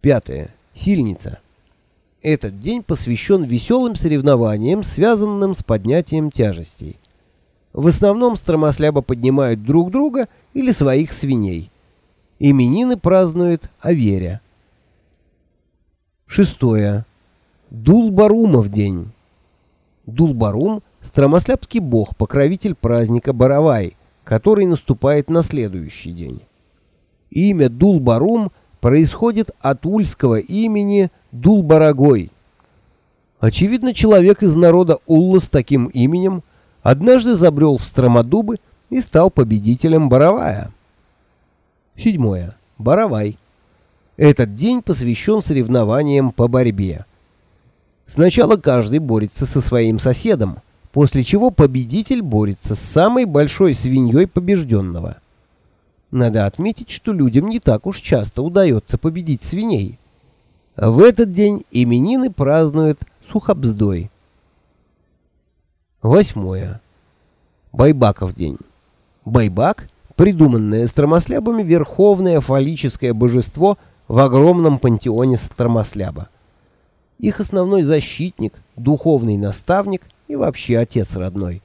Пятое. Сильница. Этот день посвящен веселым соревнованиям, связанным с поднятием тяжестей. В основном стромосляба поднимают друг друга или своих свиней. Именины празднует Аверя. Шестое. Дулбарумов день. Дулбарум – стромослябский бог, покровитель праздника Баравай, который наступает на следующий день. Имя Дулбарум происходит от ульского имени Дулбарагой. Очевидно, человек из народа Улла с таким именем однажды забрел в Стромодубы и стал победителем Баравая. Седьмое. Баравай. Этот день посвящен соревнованиям по борьбе. Сначала каждый борется со своим соседом, после чего победитель борется с самой большой свиньей побежденного. Надо отметить, что людям не так уж часто удается победить свиней. В этот день именины празднуют Сухобздой. Восьмое. Байбаков день. Байбак – придуманное стромослябами верховное фаллическое божество в огромном пантеоне стромосляба. Их основной защитник, духовный наставник и вообще отец родной.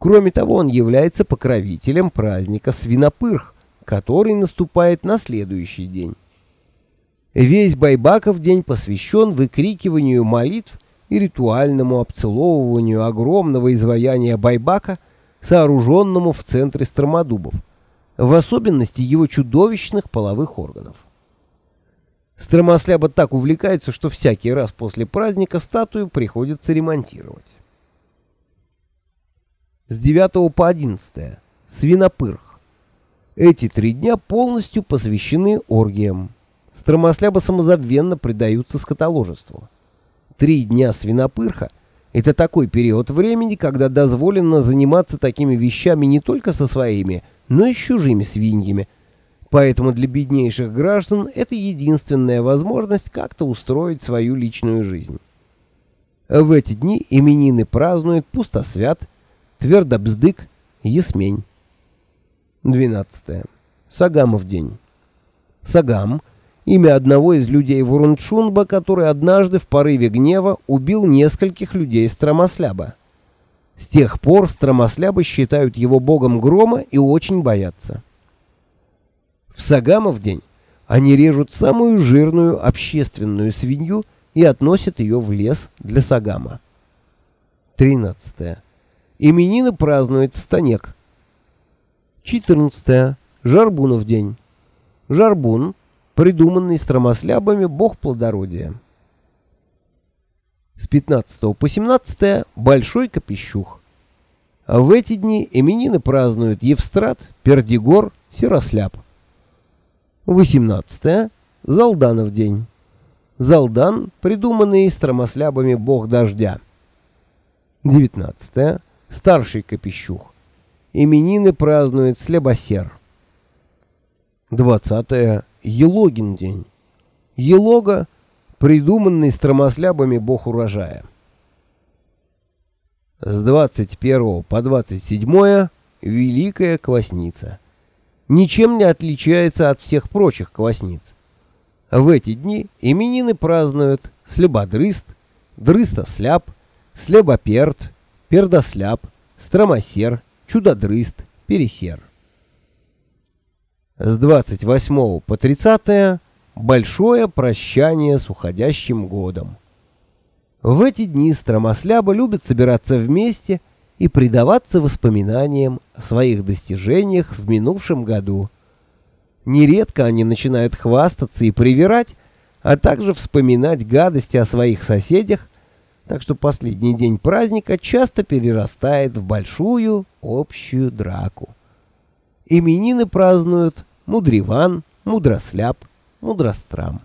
Кроме того, он является покровителем праздника Свинопырх, который наступает на следующий день. Весь Байбаков день посвящен выкрикиванию молитв и ритуальному обцеловыванию огромного изваяния Байбака, сооруженному в центре Стромодубов, в особенности его чудовищных половых органов. Стромосляба так увлекается, что всякий раз после праздника статую приходится ремонтировать. С 9 по 11. Свинопырх. Эти три дня полностью посвящены оргиям. Стромосляба самозабвенно предаются скотоложеству. Три дня свинопырха – это такой период времени, когда дозволено заниматься такими вещами не только со своими, но и с чужими свиньями – Поэтому для беднейших граждан это единственная возможность как-то устроить свою личную жизнь. В эти дни именины празднуют Пустосвят, Твердобздык, Ясмень. 12. Сагамов день. Сагам – имя одного из людей Вурундшунба, который однажды в порыве гнева убил нескольких людей Стромосляба. С тех пор Стромослябы считают его богом грома и очень боятся. В Сагамов день они режут самую жирную общественную свинью и относят ее в лес для Сагама. 13. Именины празднует Станек. 14. Жарбунов день. Жарбун, придуманный стромослябами бог плодородия. С 15 по 17 Большой Копещух. А в эти дни именины празднуют Евстрат, Пердигор, Серосляп. 18. Залданов день. Залдан, придуманный стромослябами бог дождя. 19. Старший Копещух. Именины празднует Слебосер. 20. Елогин день. Елога, придуманный стромослябами бог урожая. С 21 по 27 Великая Квасница ничем не отличается от всех прочих квасниц. В эти дни именины празднуют слебодрыст, дрыстосляп, слебоперт, пердосляп, стромосер, чудодрыст, пересер. С 28 по 30 большое прощание с уходящим годом. В эти дни стромосляба любят собираться вместе и предаваться воспоминаниям о своих достижениях в минувшем году. Нередко они начинают хвастаться и привирать, а также вспоминать гадости о своих соседях, так что последний день праздника часто перерастает в большую общую драку. Именины празднуют Мудриван, Мудросляп, Мудрострам.